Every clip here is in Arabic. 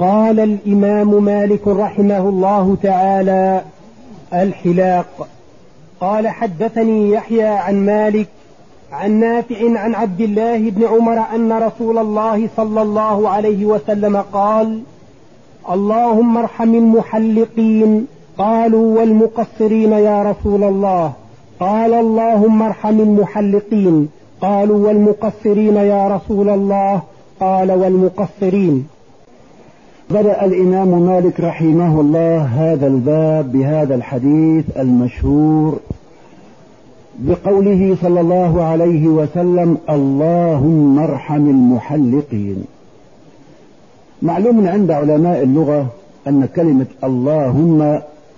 قال الإمام مالك رحمه الله تعالى الحلاق. قال حدثني يحيى عن مالك عن نافع عن عبد الله بن عمر أن رسول الله صلى الله عليه وسلم قال اللهم ارحم المحلقين. قالوا والمقصرين يا رسول الله. قال اللهم ارحم المحلقين. قالوا والمقصرين يا رسول الله. قال والمقصرين. بدأ الإمام مالك رحمه الله هذا الباب بهذا الحديث المشهور بقوله صلى الله عليه وسلم اللهم ارحم المحلقين. معلوم عند علماء اللغة أن كلمة اللهم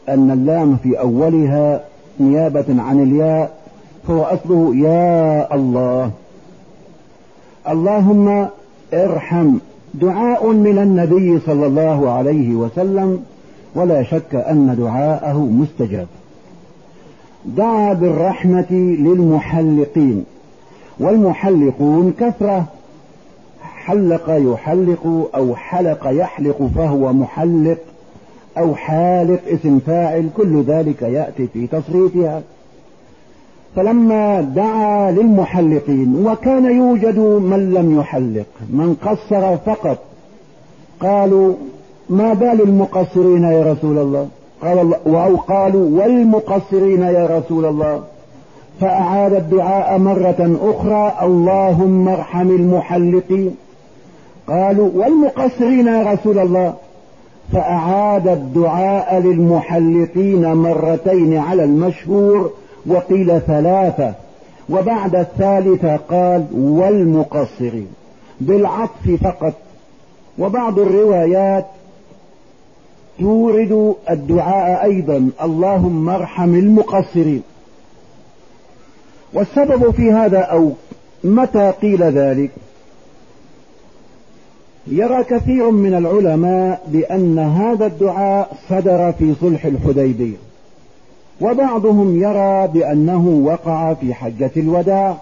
أن اللام في أولها نيابة عن الياء فهو أصله يا الله. اللهم ارحم دعاء من النبي صلى الله عليه وسلم ولا شك أن دعاءه مستجاب. دعا بالرحمة للمحلقين والمحلقون كثرة. حلق يحلق أو حلق يحلق فهو محلق أو حالق اسم فاعل كل ذلك يأتي في تصريفها. فلما دعا للمحلقين وكان يوجد من لم يحلق من قصر فقط. قالوا ما بال المقصرين يا رسول الله؟ قال الله أو قالوا والمقصرين يا رسول الله؟ فأعاد الدعاء مرة أخرى اللهم ارحم المحلقين. قالوا والمقصرين يا رسول الله؟ فأعاد الدعاء للمحلقين مرتين على المشهور وقيل ثلاثة. وبعد الثالثة قال والمقصرين بالعطف فقط. وبعض الروايات تورد الدعاء أيضا اللهم ارحم المقصرين. والسبب في هذا أو متى قيل ذلك؟ يرى كثير من العلماء بأن هذا الدعاء صدر في صلح الحديبية. وبعضهم يرى بأنه وقع في حجة الوداع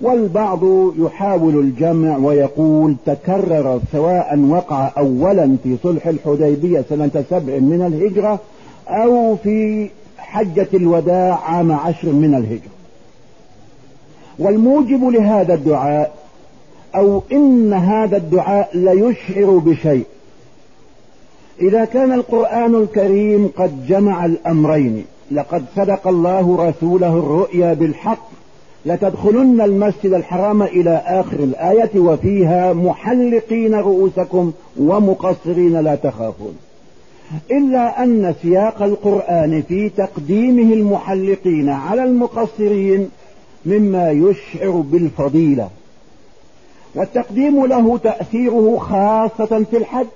والبعض يحاول الجمع ويقول تكرر سواء وقع أولا في صلح الحديبية سنة سبع من الهجرة أو في حجة الوداع عام عشر من الهجرة. والموجب لهذا الدعاء أو إن هذا الدعاء ليشعر بشيء. إذا كان القرآن الكريم قد جمع الأمرين لقد صدق الله رسوله الرؤيا بالحق لتدخلن المسجد الحرام إلى آخر الآية وفيها محلقين رؤوسكم ومقصرين لا تخافون. إلا أن سياق القرآن في تقديمه المحلقين على المقصرين مما يشعر بالفضيلة. والتقديم له تأثيره خاصة في الحج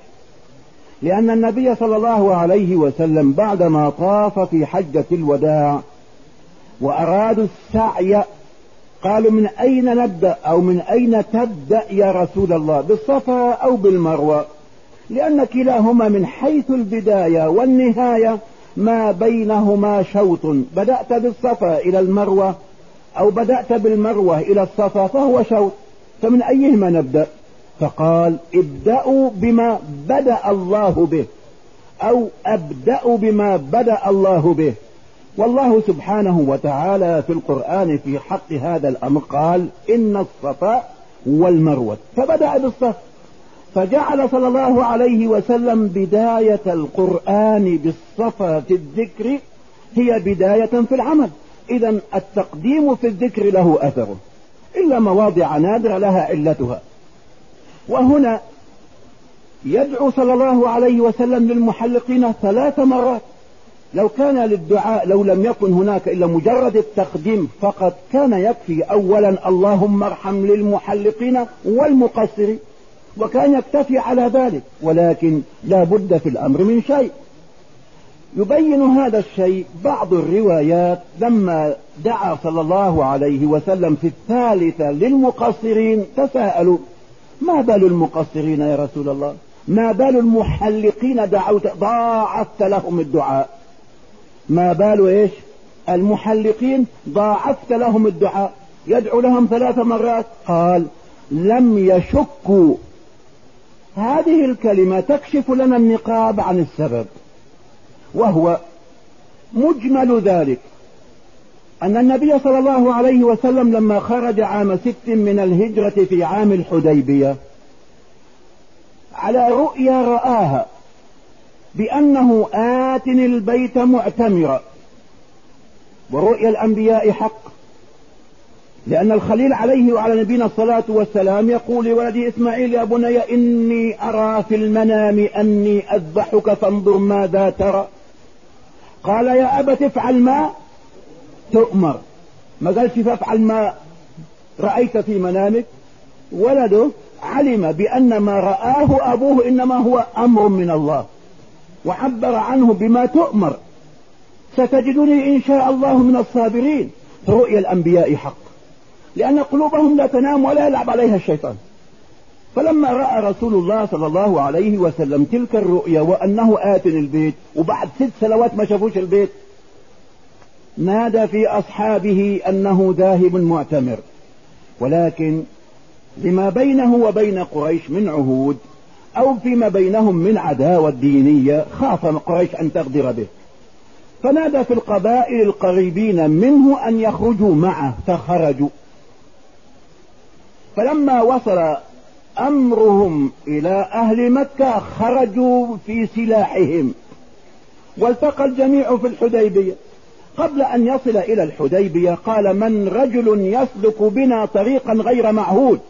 لأن النبي صلى الله عليه وسلم بعدما طاف في حجة الوداع وأرادوا السعي قالوا من أين نبدأ أو من أين تبدأ يا رسول الله بالصفا أو بالمروة؟ لأن كلاهما من حيث البداية والنهاية ما بينهما شوط. بدأت بالصفا إلى المروة أو بدأت بالمروة إلى الصفا فهو شوط. فمن أيهما نبدأ؟ فقال ابدأوا بما بدأ الله به أو أبدأ بما بدأ الله به. والله سبحانه وتعالى في القرآن في حق هذا الأمر قال إن الصفا والمروة. فبدأ بالصف. فجعل صلى الله عليه وسلم بداية القرآن بالصفا في الذكر هي بداية في العمل. إذا التقديم في الذكر له أثره. إلا مواضع نادرة لها علتها وهنا يدعو صلى الله عليه وسلم للمحلقين ثلاث مرات. لو كان للدعاء لو لم يكن هناك إلا مجرد التقديم فقط كان يكفي أولا اللهم ارحم للمحلقين والمقصرين وكان يكتفي على ذلك ولكن لا بد في الأمر من شيء. يبين هذا الشيء بعض الروايات لما دعا صلى الله عليه وسلم في الثالثة للمقصرين تساءلوا ما بال المقصرين يا رسول الله؟ ما بال المحلقين دعوت ضاعفت لهم الدعاء. ما بال إيش؟ المحلقين ضاعفت لهم الدعاء. يدعو لهم ثلاث مرات. قال لم يشكوا. هذه الكلمة تكشف لنا النقاب عن السبب وهو مجمل ذلك. أن النبي صلى الله عليه وسلم لما خرج عام ست من الهجرة في عام الحديبية على رؤيا رآها بأنه آت البيت معتمرا. ورؤيا الأنبياء حق لأن الخليل عليه وعلى نبينا الصلاة والسلام يقول لولده إسماعيل يا بني إني أرى في المنام أني أذبحك فانظر ماذا ترى. قال يا أبت افعل ما تؤمر. ما قالش فافعل ما رأيت في منامك. ولده علم بأن ما رآه أبوه إنما هو أمر من الله. وعبر عنه بما تؤمر. ستجدني إن شاء الله من الصابرين. رؤيا الأنبياء حق. لأن قلوبهم لا تنام ولا يلعب عليها الشيطان. فلما رأى رسول الله صلى الله عليه وسلم تلك الرؤيا وأنه آت البيت وبعد ست سنوات ما شافوش البيت نادى في أصحابه أنه ذاهب معتمر ولكن لما بينه وبين قريش من عهود أو فيما بينهم من عداوة دينية خاف قريش أن تغدر به. فنادى في القبائل القريبين منه أن يخرجوا معه فخرجوا. فلما وصل أمرهم إلى أهل مكة خرجوا في سلاحهم. والتقى الجميع في الحديبية. قبل أن يصل إلى الحديبية قال من رجل يسلك بنا طريقا غير معهود؟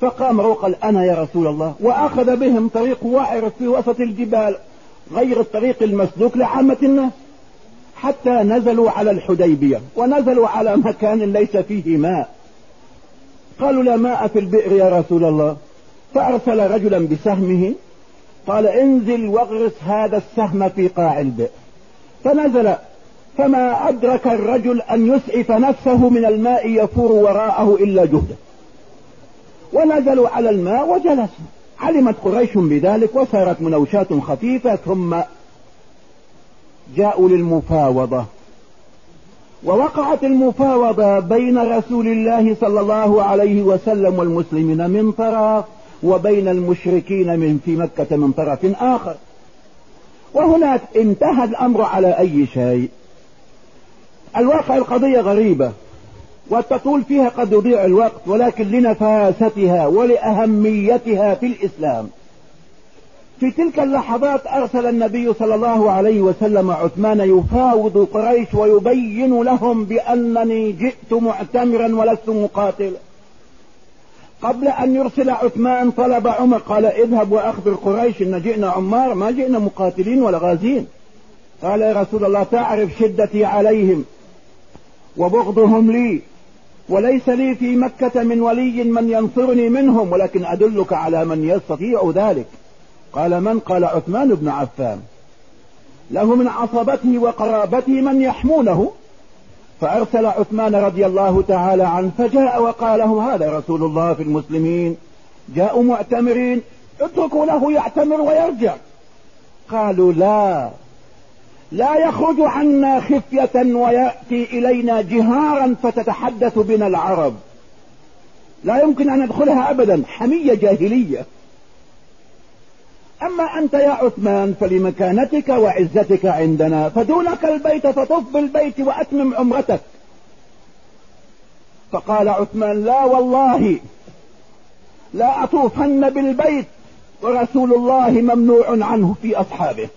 فقام وقال أنا يا رسول الله. وأخذ بهم طريق وائر في وسط الجبال غير الطريق المسلوك لعامة الناس حتى نزلوا على الحديبية ونزلوا على مكان ليس فيه ماء. قالوا لا ماء في البئر يا رسول الله. فأرسل رجلا بسهمه قال انزل واغرس هذا السهم في قاع البئر. فنزل فما أدرك الرجل أن يسعف نفسه من الماء يفور وراءه إلا جهده. ونزلوا على الماء وجلسوا. علمت قريش بذلك وصارت منوشات خفيفة ثم جاءوا للمفاوضة. ووقعت المفاوضة بين رسول الله صلى الله عليه وسلم والمسلمين من طرف وبين المشركين من في مكة من طرف آخر. وهناك انتهى الأمر على أي شيء؟ الواقع القضية غريبة وتطول فيها قد يضيع الوقت ولكن لنفاستها ولأهميتها في الإسلام. في تلك اللحظات أرسل النبي صلى الله عليه وسلم عثمان يفاوض قريش ويبين لهم بأنني جئت معتمرا ولست مقاتلا. قبل أن يرسل عثمان طلب عمر قال اذهب وأخبر قريش إن جئنا عمار ما جئنا مقاتلين ولا غازين قال يا رسول الله تعرف شدتي عليهم. وبغضهم لي. وليس لي في مكة من ولي من ينصرني منهم ولكن أدلك على من يستطيع ذلك. قال من؟ قال عثمان بن عفان. له من عصبته وقرابته من يحمونه. فأرسل عثمان رضي الله تعالى عنه فجاء وقال هذا رسول الله في المسلمين جاءوا معتمرين اتركوا له يعتمر ويرجع. قالوا لا. لا يخرج عنا خفية ويأتي إلينا جهارا فتتحدث بنا العرب. لا يمكن أن ندخلها أبدا. حمية جاهلية. أما أنت يا عثمان فلمكانتك وعزتك عندنا فدونك البيت فطف بالبيت وأتمم عمرتك. فقال عثمان لا والله لا أطوفن بالبيت ورسول الله ممنوع عنه في أصحابه.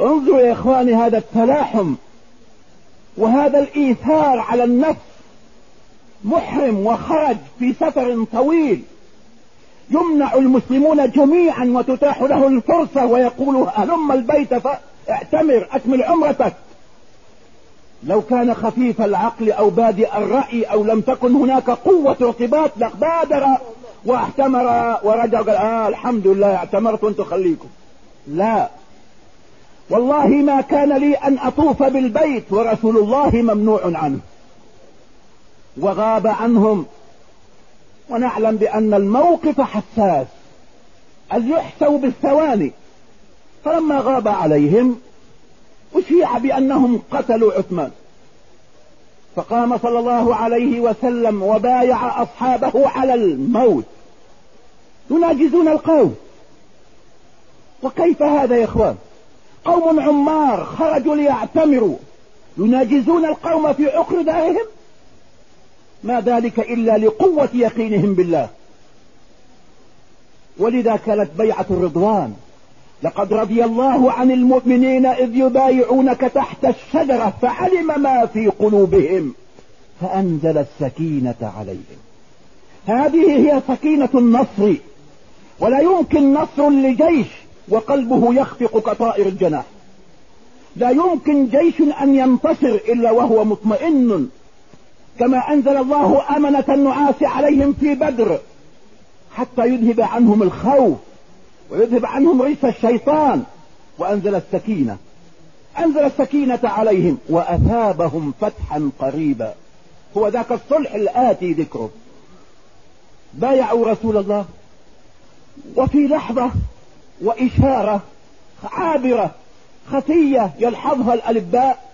انظروا يا إخواني هذا التلاحم وهذا الإيثار على النفس محرم وخرج في سفر طويل. يمنع المسلمون جميعا وتتاح له الفرصة ويقول هلم البيت فاعتمر أكمل عمرتك. لو كان خفيف العقل أو بادئ الرأي أو لم تكن هناك قوة ارتباط لبادر واعتمر ورجع قال آه الحمد لله اعتمرت وأنتم خليكم. لا. والله ما كان لي أن أطوف بالبيت ورسول الله ممنوع عنه. وغاب عنهم. ونعلم بأن الموقف حساس. أن يحسوا بالثواني. فلما غاب عليهم أشيع بأنهم قتلوا عثمان. فقام صلى الله عليه وسلم وبايع أصحابه على الموت. يناجزون القوم. وكيف هذا يا إخوان؟ قوم عمار خرجوا ليعتمروا. يناجزون القوم في عقر دارهم؟ ما ذلك إلا لقوة يقينهم بالله. ولذا كانت بيعة الرضوان. لقد رضي الله عن المؤمنين إذ يبايعونك تحت الشجرة فعلم ما في قلوبهم. فأنزل السكينة عليهم. هذه هي سكينة النصر. ولا يمكن نصر لجيش وقلبه يخفق كطائر الجناح. لا يمكن جيش أن ينتصر إلا وهو مطمئن. كما أنزل الله أمنة النعاس عليهم في بدر حتى يذهب عنهم الخوف ويذهب عنهم ريس الشيطان. وأنزل السكينة. أنزل السكينة عليهم وأثابهم فتحا قريبا. هو ذاك الصلح الآتي ذكره. بايعوا رسول الله. وفي لحظة وإشارة عابرة خفية يلحظها الألباء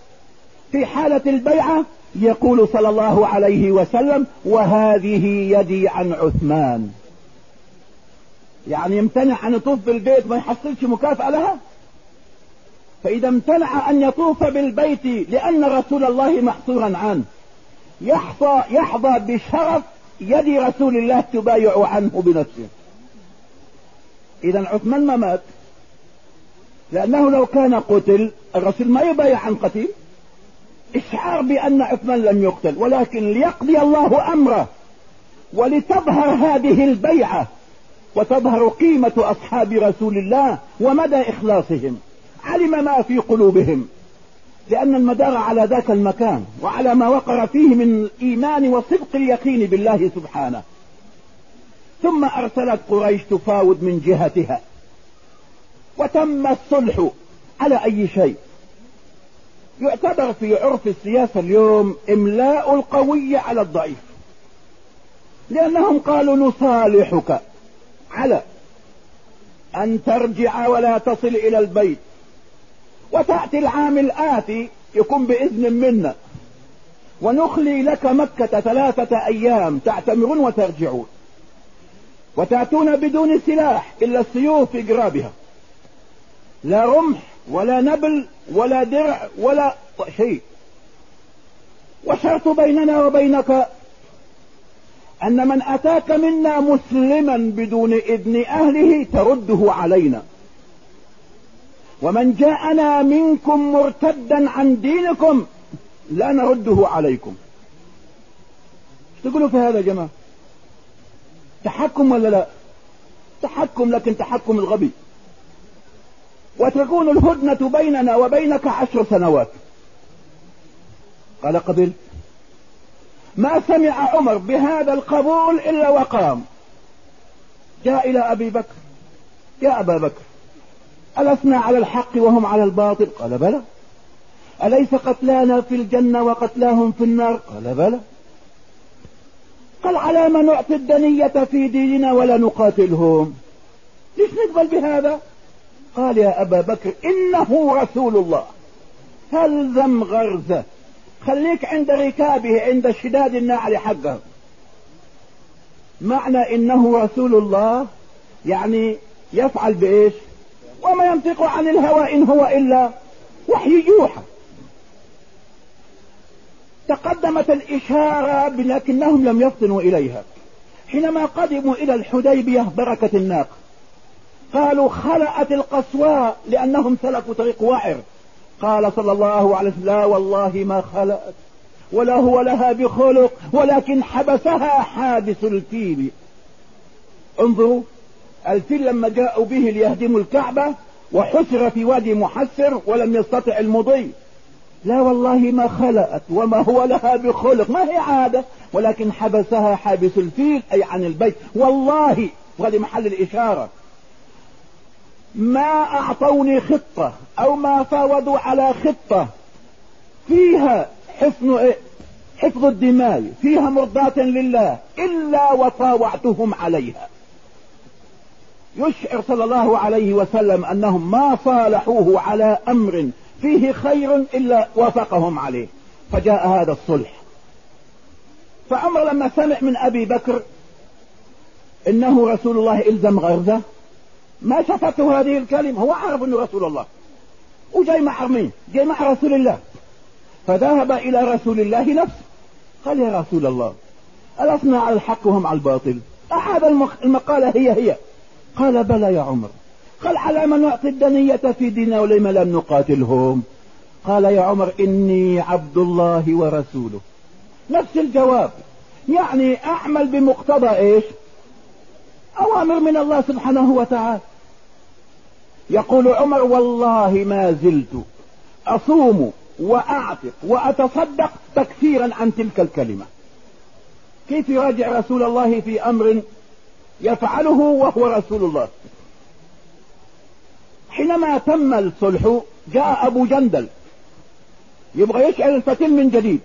في حالة البيعة يقول صلى الله عليه وسلم وهذه يدي عن عثمان. يعني يمتنع أن يطوف بالبيت ما يحصلش مكافأة لها؟ فإذا امتنع أن يطوف بالبيت لأن رسول الله محصورا عنه. يحظى, يحظى بشرف يد رسول الله تبايع عنه بنفسه. إذا عثمان ما مات. لأنه لو كان قتل الرسول ما يبايع عن قتيل. إشعار بأن عثمان لم يقتل ولكن ليقضي الله أمره. ولتظهر هذه البيعة وتظهر قيمة أصحاب رسول الله ومدى إخلاصهم. علم ما في قلوبهم. لأن المدار على ذاك المكان وعلى ما وقر فيه من الإيمان وصدق اليقين بالله سبحانه. ثم أرسلت قريش تفاوض من جهتها. وتم الصلح على أي شيء. يعتبر في عرف السياسة اليوم إملاء القوي على الضعيف. لأنهم قالوا نصالحك على أن ترجع ولا تصل إلى البيت. وتأتي العام الآتي يكون بإذن منا. ونخلي لك مكة ثلاثة أيام تعتمرون وترجعون. وتأتون بدون سلاح إلا السيوف في قرابها لا رمح ولا نبل ولا درع ولا شيء. وشرط بيننا وبينك أن من أتاك منا مسلما بدون إذن أهله ترده علينا. ومن جاءنا منكم مرتدا عن دينكم لا نرده عليكم. تقولوا في هذا يا جماعة؟ تحكم ولا لا؟ تحكم لكن تحكم الغبي. وتكون الهدنة بيننا وبينك عشر سنوات. قال قبل ما سمع عمر بهذا القبول إلا وقام. جاء إلى أبي بكر. يا أبا بكر ألسنا على الحق وهم على الباطل؟ قال بلى. أليس قتلانا في الجنة وقتلاهم في النار؟ قال بلى. قال على ما نعطي الدنية في ديننا ولا نقاتلهم. ليش نقبل بهذا؟ قال يا أبا بكر إنه رسول الله. هلزم غرزة؟ خليك عند ركابه عند شداد النعل حقه. معنى إنه رسول الله يعني يفعل بإيش؟ وما ينطق عن الهوى إن هو إلا وحي يوحى. تقدمت الإشارة لكنهم لم يفطنوا إليها. حينما قدموا إلى الحديبية بركة الناقة قالوا خلأت القصواء لأنهم سلكوا طريق وعر قال صلى الله عليه وسلم لا والله ما خلأت ولا هو لها بخلق ولكن حبسها حادث الفيل انظروا الفيل لما جاءوا به ليهدموا الكعبة وحسر في وادي محسر ولم يستطع المضي. لا والله ما خلأت وما هو لها بخلق. ما هي عادة؟ ولكن حبسها حابس الفيل أي عن البيت. والله وهذه محل الإشارة. ما أعطوني خطة أو ما فاوضوا على خطة. فيها حفظ إيه؟ حفظ الدماء. فيها مرضاة لله إلا وطاوعتهم عليها. يشعر صلى الله عليه وسلم أنهم ما صالحوه على أمر فيه خير إلا وافقهم عليه. فجاء هذا الصلح. فعمر لما سمع من أبي بكر إنه رسول الله إلزم غرزه ما شفته هذه الكلمة هو عرف إنه رسول الله. وجاي مع مين جاي مع رسول الله. فذهب إلى رسول الله نفسه. قال يا رسول الله ألسنا على الحق وهم على الباطل؟ هذا المقالة هي هي. قال بلى يا عمر. قال على من نعطي الدنية في ديننا ولما لم نقاتلهم؟ قال يا عمر إني عبد الله ورسوله. نفس الجواب. يعني أعمل بمقتضى إيش؟ أوامر من الله سبحانه وتعالى. يقول عمر والله ما زلت أصوم وأعتق وأتصدق تكفيرا عن تلك الكلمة. كيف يراجع رسول الله في أمر يفعله وهو رسول الله؟ حينما تم الصلح جاء أبو جندل. يبغى يشعل الفتيل من جديد.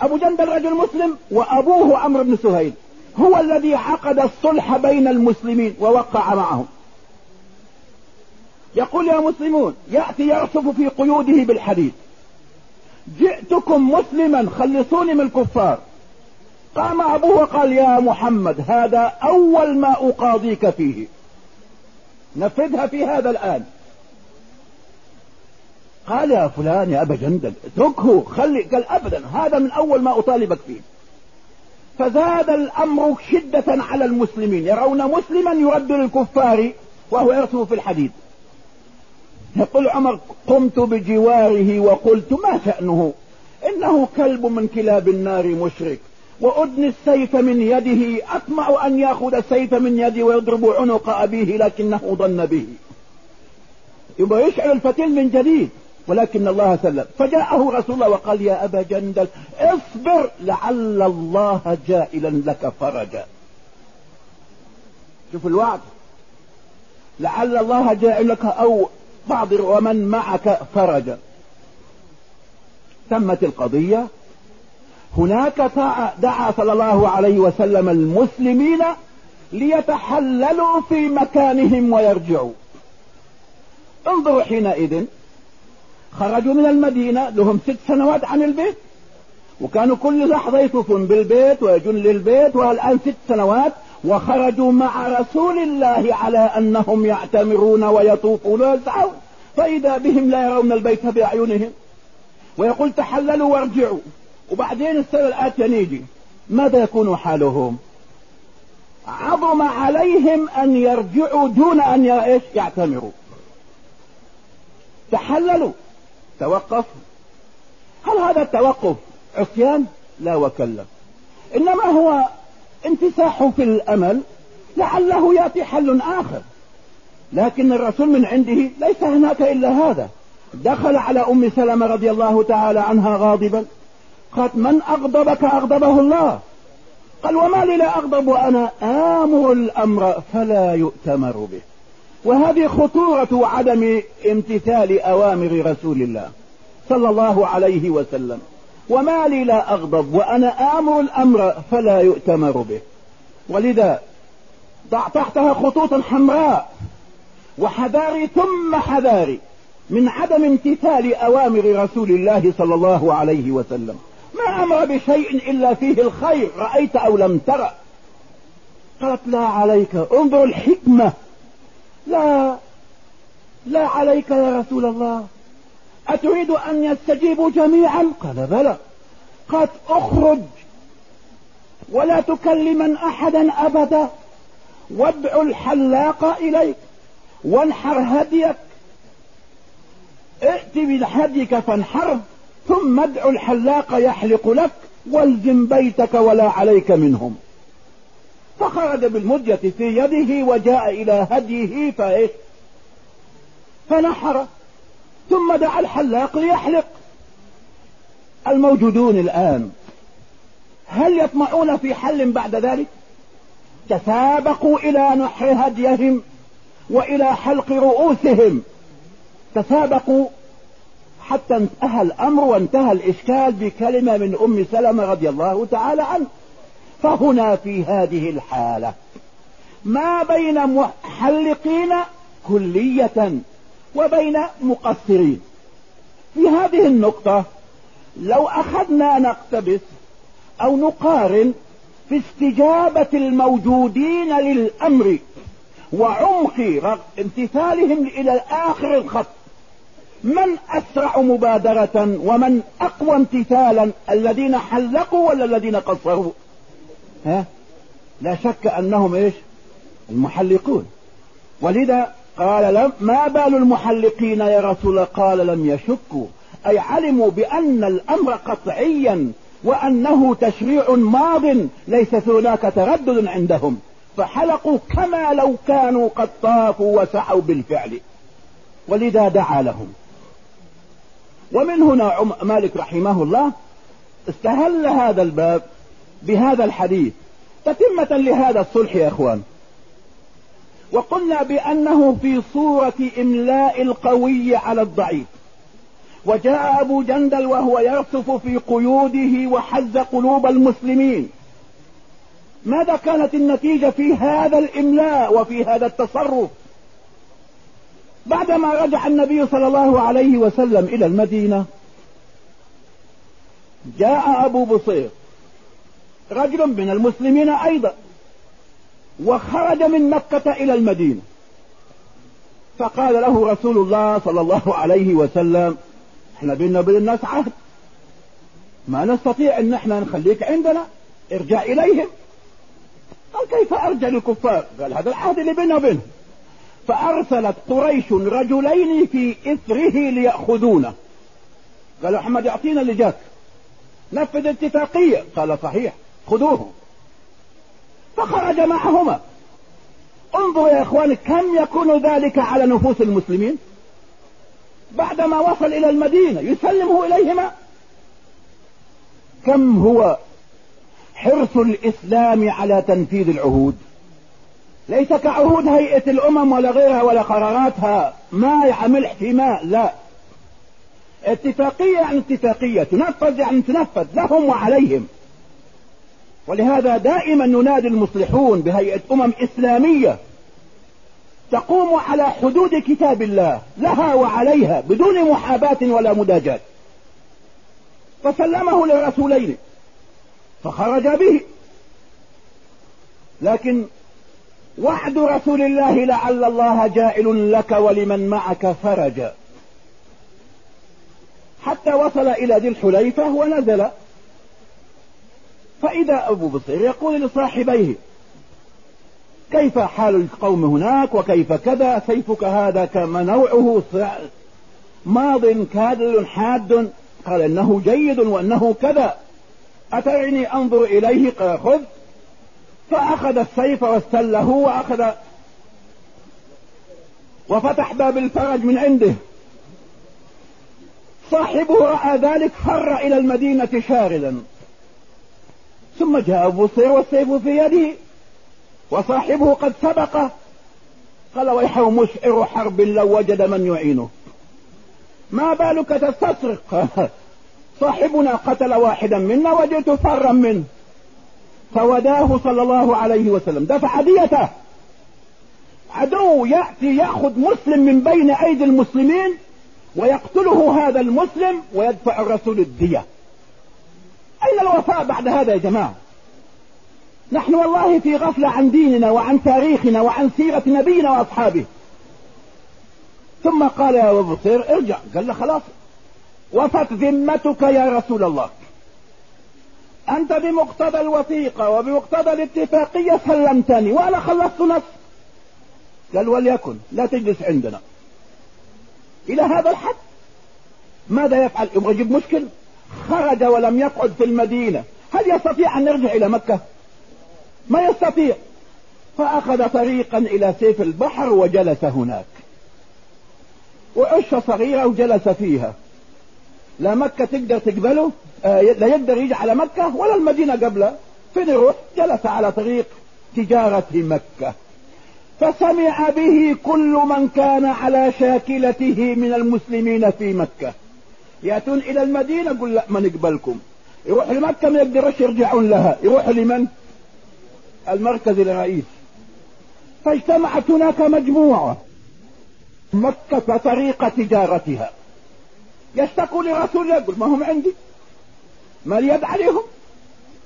أبو جندل رجل مسلم وأبوه عمرو بن سهيل. هو الذي عقد الصلح بين المسلمين ووقع معهم. يقول يا مسلمون يأتي يرصف في قيوده بالحديد جئتكم مسلما خلصوني من الكفار. قام أبوه وقال يا محمد هذا أول ما أقاضيك فيه. نفذها في هذا الآن. قال يا فلان يا أبا جندل اتركه خلي قال أبدا هذا من أول ما أطالبك فيه. فزاد الأمر شدة على المسلمين يرون مسلما يرد للكفار وهو يرسم في الحديد. يقول عمر قمت بجواره وقلت ما شأنه؟ إنه كلب من كلاب النار مشرك. وأدني السيف من يده أطمع أن يأخذ السيف من يدي ويضرب عنق أبيه لكنه ظن به. يبقى يشعل الفتيل من جديد ولكن الله سلم. فجاءه رسول الله وقال يا أبا جندل اصبر لعل الله جائلا لك فرجا. شوف الوعد. لعل الله جائل لك أو بعض ومن معك فرجا. تمت القضية هناك دعا صلى الله عليه وسلم المسلمين ليتحللوا في مكانهم ويرجعوا. انظروا حينئذ. خرجوا من المدينة لهم ست سنوات عن البيت. وكانوا كل لحظة يطوفون بالبيت ويجون للبيت والآن ست سنوات. وخرجوا مع رسول الله على أنهم يعتمرون ويطوفون ويسعون. فإذا بهم لا يرون البيت بأعينهم. ويقول تحللوا وارجعوا. وبعدين السنة الآتية نيجي ماذا يكون حالهم؟ عظم عليهم أن يرجعوا دون أن يعتمروا. تحللوا. توقف هل هذا التوقف عصيان؟ لا وكلا. إنما هو انتساح في الأمل لعله يأتي حل آخر. لكن الرسول من عنده ليس هناك إلا هذا. دخل على أم سلمة رضي الله تعالى عنها غاضبا. قالت من أغضبك أغضبه الله. قال وما لي لا أغضب وأنا آمر الأمر فلا يؤتمر به. وهذه خطورة عدم امتثال أوامر رسول الله صلى الله عليه وسلم. وما لي لا أغضب وأنا آمر الأمر فلا يؤتمر به. ولذا ضع تحتها خطوط حمراء وحذاري ثم حذاري من عدم امتثال أوامر رسول الله صلى الله عليه وسلم. ما أمر بشيء إلا فيه الخير رأيت أو لم ترى. قالت لا عليك انظر الحكمة. لا لا عليك يا رسول الله. أتريد أن يستجيبوا جميعا؟ قال بلى. قد اخرج. ولا تكلمن أحدا أبدا. وادع الحلاق إليك. وانحر هديك. ائت بهديك فانحر. ثم ادع الحلاق يحلق لك والزم بيتك ولا عليك منهم. فخرج بالمدية في يده وجاء إلى هديه فإيش؟ فنحر. ثم دعا الحلاق ليحلق الموجودون الآن هل يطمعون في حل بعد ذلك؟ تسابقوا إلى نحر هديهم وإلى حلق رؤوسهم. تسابقوا حتى انتهى الأمر وانتهى الإشكال بكلمة من أم سلمة رضي الله تعالى عنه. فهنا في هذه الحالة ما بين محلقين كلية وبين مقصرين. في هذه النقطة لو أخذنا نقتبس أو نقارن في استجابة الموجودين للأمر وعمق امتثالهم إلى آخر الخط من أسرع مبادرة ومن أقوى امتثالا الذين حلقوا ولا الذين قصروا؟ ها؟ لا شك أنهم إيش؟ المحلقون. ولذا قال لم ما بال المحلقين يا رسول قال لم يشكوا. أي علموا بأن الأمر قطعيا وأنه تشريع ماض ليس هناك تردد عندهم. فحلقوا كما لو كانوا قد طافوا وسعوا بالفعل. ولذا دعا لهم. ومن هنا مالك رحمه الله استهل هذا الباب بهذا الحديث تتمة لهذا الصلح يا إخوان. وقلنا بأنه في صورة إملاء القوي على الضعيف. وجاء أبو جندل وهو يرصف في قيوده وحز قلوب المسلمين. ماذا كانت النتيجة في هذا الإملاء وفي هذا التصرف؟ بعدما رجع النبي صلى الله عليه وسلم إلى المدينة جاء أبو بصير رجل من المسلمين أيضا وخرج من مكة إلى المدينة. فقال له رسول الله صلى الله عليه وسلم إحنا بينا وبين الناس عهد. ما نستطيع إن إحنا نخليك عندنا ارجع إليهم. قال كيف أرجع للكفار؟ قال هذا العهد اللي بيننا وبينهم. فأرسلت قريش رجلين في إثره ليأخذونه. قال أحمد اعطينا اللي جاك. نفذ اتفاقية. قال صحيح خذوه. فخرج معهما. انظروا يا إخواني كم يكون ذلك على نفوس المسلمين؟ بعدما وصل إلى المدينة يسلمه إليهما. كم هو حرص الإسلام على تنفيذ العهود؟ ليس كعهود هيئة الأمم ولا غيرها ولا قراراتها. ما يعمل احتماء لا. اتفاقية يعني اتفاقية تنفذ يعني تنفذ لهم وعليهم. ولهذا دائما ننادي المصلحون بهيئة أمم إسلامية تقوم على حدود كتاب الله لها وعليها بدون محاباة ولا مداجات فسلمه للرسولين فخرج به. لكن وعد رسول الله لعل الله جائل لك ولمن معك فرجا حتى وصل إلى ذي الحليفة ونزل. فإذا أبو بصير يقول لصاحبيه كيف حال القوم هناك وكيف كذا؟ سيفك هذا كما نوعه ماض كادل حاد. قال إنه جيد وإنه كذا. أتريني أنظر إليه؟ قال خذ فأخذ السيف واستله وأخذ وفتح باب الفرج من عنده. صاحبه رأى ذلك فر إلى المدينة شاردا ثم جاء أبو بصير والسيف في يده وصاحبه قد سبقه. قال ويحه مشعر حرب لو وجد من يعينه. ما بالك تستصرخ صاحبنا قتل واحدا منا وجدت فرا منه. فوداه صلى الله عليه وسلم. دفع ديته عدو يأتي يأخذ مسلم من بين أيدي المسلمين ويقتله هذا المسلم ويدفع الرسول الدية. أين الوفاء بعد هذا يا جماعة؟ نحن والله في غفلة عن ديننا وعن تاريخنا وعن سيرة نبينا وأصحابه. ثم قال يا أبو بصير ارجع. قال له خلاص وفت ذمتك يا رسول الله. أنت بمقتضى الوثيقة وبمقتضى الاتفاقية سلمتني وأنا خلصت نفسي. قال وليكن لا تجلس عندنا. إلى هذا الحد ماذا يفعل؟ يبغى يجيب مشكل؟ خرج ولم يقعد في المدينة. هل يستطيع أن يرجع إلى مكة؟ ما يستطيع. فأخذ طريقا إلى سيف البحر وجلس هناك. وعش صغيرة وجلس فيها. لا مكة تقدر تقبله آه لا يقدر يجي على مكة ولا المدينة قبله. فين يروح؟ جلس على طريق تجارة مكة. فسمع به كل من كان على شاكلته من المسلمين في مكة. يأتون إلى المدينة يقول لا ما نقبلكم. يروح لمكة ما يقدرش يرجعون لها؟ يروح لمن؟ المركز الرئيسي فاجتمعت هناك مجموعة. مكة طريقة تجارتها. يشتكوا لرسول الله يقول ما هم عندي؟ ما اليد عليهم؟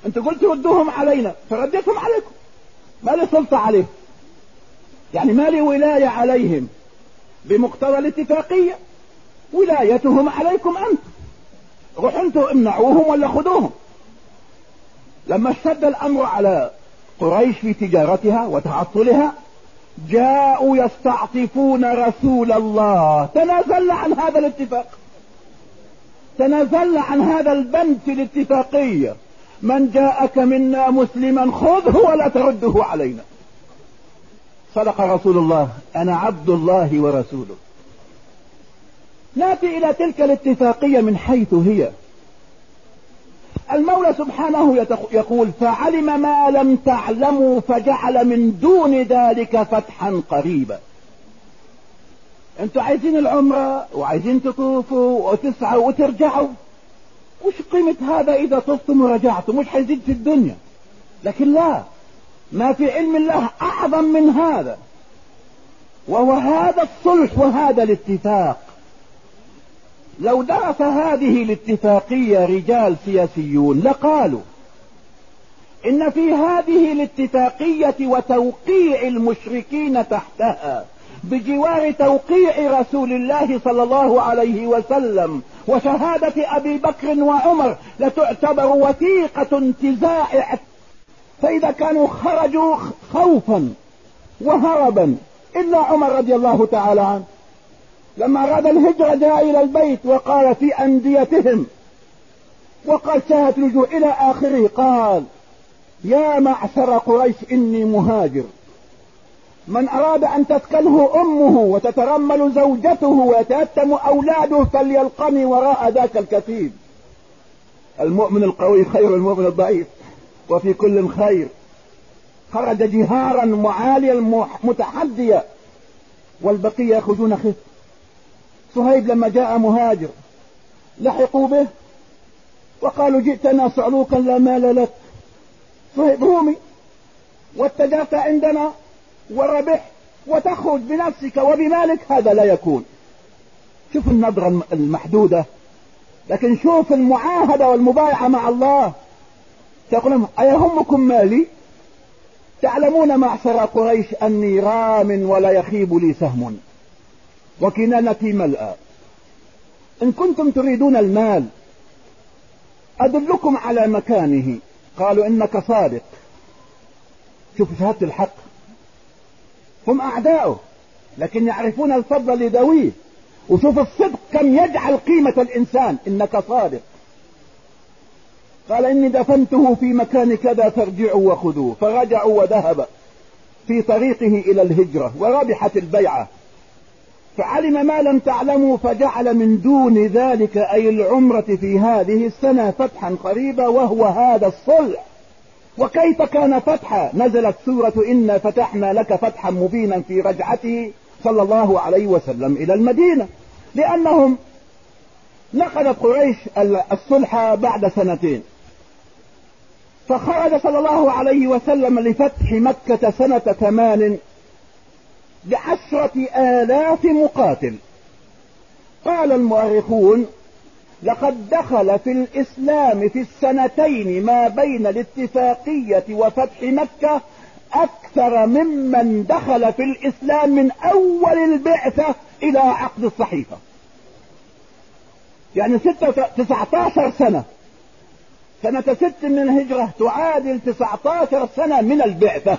أنت قلت ردوهم علينا فرديتهم عليكم. ما لي سلطة عليهم. يعني ما لي ولاية عليهم بمقتضى الاتفاقية. ولايتهم عليكم انت روحوا أنتوا امنعوهم ولا خذوهم. لما اشتد الأمر على قريش في تجارتها وتعطلها جاءوا يستعطفون رسول الله. تنازلنا عن هذا الاتفاق. تنازلنا عن هذا البند في الاتفاقية. من جاءك منا مسلما خذه ولا ترده علينا. صدق رسول الله أنا عبد الله ورسوله. نأتي إلى تلك الاتفاقية من حيث هي. المولى سبحانه يقول فعلم ما لم تعلموا فجعل من دون ذلك فتحا قريبا. أنتوا عايزين العمرة وعايزين تطوفوا وتسعوا وترجعوا. وش قيمة هذا إذا طفتم ورجعتم؟ مش حيزيد في الدنيا؟ لكن لا ما في علم الله أعظم من هذا. وهو هذا الصلح وهذا الاتفاق. لو درس هذه الاتفاقية رجال سياسيون لقالوا إن في هذه الاتفاقية وتوقيع المشركين تحتها بجوار توقيع رسول الله صلى الله عليه وسلم وشهادة أبي بكر وعمر لتعتبر وثيقة انتزاع. فإذا كانوا خرجوا خوفا وهربا الا عمر رضي الله تعالى عنه لما أراد الهجرة جاء إلى البيت وقال في أنديتهم وقال شاهد لجوء إلى آخره قال يا معشر قريش إني مهاجر. من أراد أن تسكنه أمه وتترمل زوجته ويتأتم أولاده فليلقني وراء ذاك الكثيب المؤمن القوي خير المؤمن الضعيف وفي كل خير. خرج جهارا معاليا متحديا والبقية يخرجون خف صهيب لما جاء مهاجر لحقوا به وقالوا جئتنا صعلوكا لا مال لك. صهيب رومي واتجرت عندنا وربح وتخرج بنفسك وبمالك هذا لا يكون. شوف النظرة المحدودة. لكن شوف المعاهدة والمبايعة مع الله. تقول أيهمكم مالي؟ تعلمون معشر قريش أني رام ولا يخيب لي سهم. وكنانتي ملأى. إن كنتم تريدون المال أدلكم على مكانه. قالوا إنك صادق. شوف شهادة الحق. هم أعداؤه لكن يعرفون الفضل لذويه. وشوف الصدق كم يجعل قيمة الإنسان. إنك صادق. قال إني دفنته في مكان كذا فارجعوا وخذوه. فرجعوا وذهب في طريقه إلى الهجرة وربحت البيعة. فعلم ما لم تعلموا فجعل من دون ذلك أي العمرة في هذه السنة فتحا قريبا وهو هذا الصلح. وكيف كان فتحا؟ نزلت سورة إنا فتحنا لك فتحا مبينا في رجعته صلى الله عليه وسلم إلى المدينة لأنهم نقلت قريش الصلح بعد سنتين. فخرج صلى الله عليه وسلم لفتح مكة سنة ثمان بعشرة آلاف مقاتل. قال المؤرخون لقد دخل في الإسلام في السنتين ما بين الاتفاقية وفتح مكة أكثر ممن دخل في الإسلام من أول البعثة إلى عقد الصحيفة. يعني ستة تسعة عشر سنة. سنة ست من الهجرة تعادل تسعة عشر سنة من البعثة.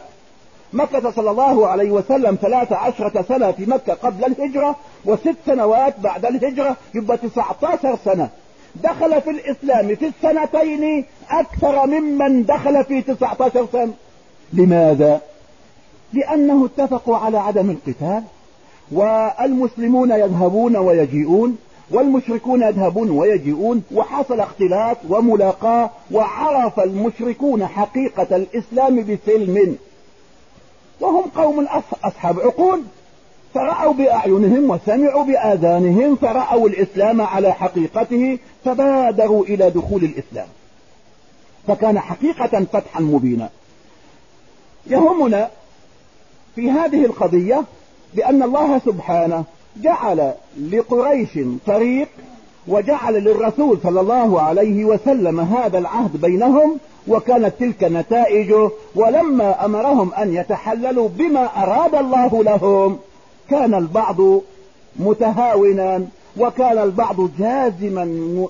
مكة صلى الله عليه وسلم ثلاث عشرة سنة في مكة قبل الهجرة وست سنوات بعد الهجرة يبقى تسعة عشر سنة. دخل في الإسلام في السنتين أكثر ممن دخل في تسعة عشر سنة. لماذا؟ لأنه اتفقوا على عدم القتال والمسلمون يذهبون ويجيئون والمشركون يذهبون ويجيئون وحصل اختلاط وملاقاة وعرف المشركون حقيقة الإسلام بسلم. وهم قوم أصحاب عقول. فرأوا بأعينهم وسمعوا بآذانهم فرأوا الإسلام على حقيقته فبادروا إلى دخول الإسلام. فكان حقيقة فتحا مبينا. يهمنا في هذه القضية بأن الله سبحانه جعل لقريش طريق وجعل للرسول صلى الله عليه وسلم هذا العهد بينهم وكانت تلك نتائجه ولما أمرهم أن يتحللوا بما أراد الله لهم كان البعض متهاونا وكان البعض جازما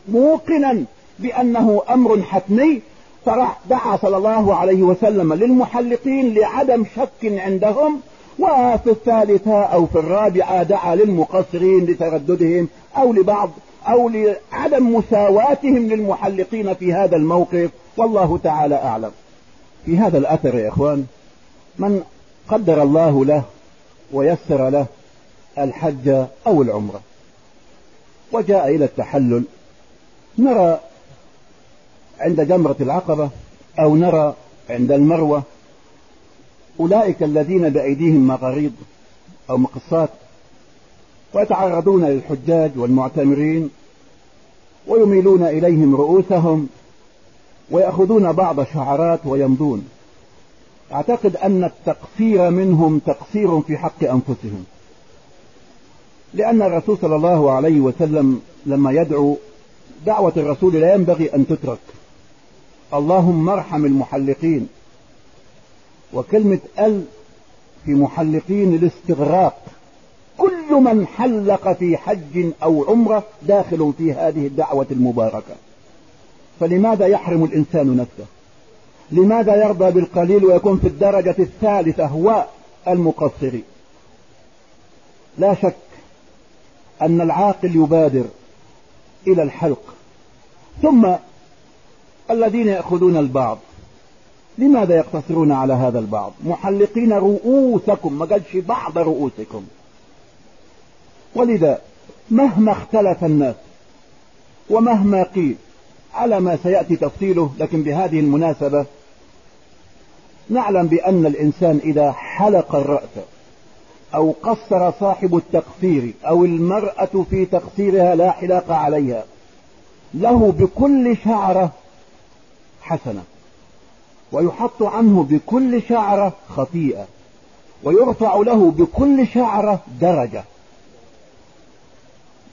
موقنا بأنه أمر حتمي. فدعا صلى الله عليه وسلم للمحلقين لعدم شك عندهم وفي الثالثة أو في الرابعة دعا للمقصرين لترددهم أو لبعض أو لعدم مساواتهم للمحلقين في هذا الموقف. والله تعالى أعلم. في هذا الأثر يا إخوان من قدر الله له ويسر له الحج أو العمرة. وجاء إلى التحلل. نرى عند جمرة العقبة أو نرى عند المروة أولئك الذين بأيديهم مغاريض أو مقصات ويتعرضون للحجاج والمعتمرين ويميلون إليهم رؤوسهم ويأخذون بعض شعرات ويمضون. أعتقد أن التقصير منهم تقصير في حق أنفسهم. لأن الرسول صلى الله عليه وسلم لما يدعو دعوة الرسول لا ينبغي أن تترك. اللهم ارحم المحلقين. وكلمة ال في محلقين الاستغراق. كل من حلق في حج أو عمرة داخل في هذه الدعوة المباركة. فلماذا يحرم الإنسان نفسه؟ لماذا يرضى بالقليل ويكون في الدرجة الثالثة هو المقصرين لا شك أن العاقل يبادر إلى الحلق. ثم الذين يأخذون البعض. لماذا يقتصرون على هذا البعض؟ محلقين رؤوسكم ما قالش بعض رؤوسكم. ولذا مهما اختلف الناس ومهما قيل على ما سيأتي تفصيله لكن بهذه المناسبة نعلم بأن الإنسان إذا حلق الرأس أو قصر صاحب التقصير أو المرأة في تقصيرها لا حلاق عليها له بكل شعرة حسنة. ويحط عنه بكل شعرة خطيئة ويرفع له بكل شعرة درجة.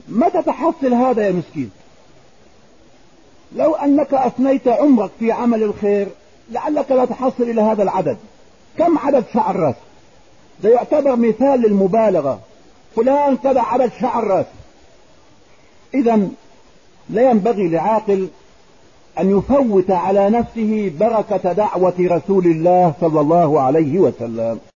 متى تحصل هذا يا مسكين؟ لو أنك أثنيت عمرك في عمل الخير لعلك لا تحصل إلى هذا العدد. كم عدد شعر رأس؟ ده يعتبر مثال للمبالغة. فلان كذا عدد شعر رأس. إذا لا ينبغي لعاقل أن يفوت على نفسه بركة دعوة رسول الله صلى الله عليه وسلم.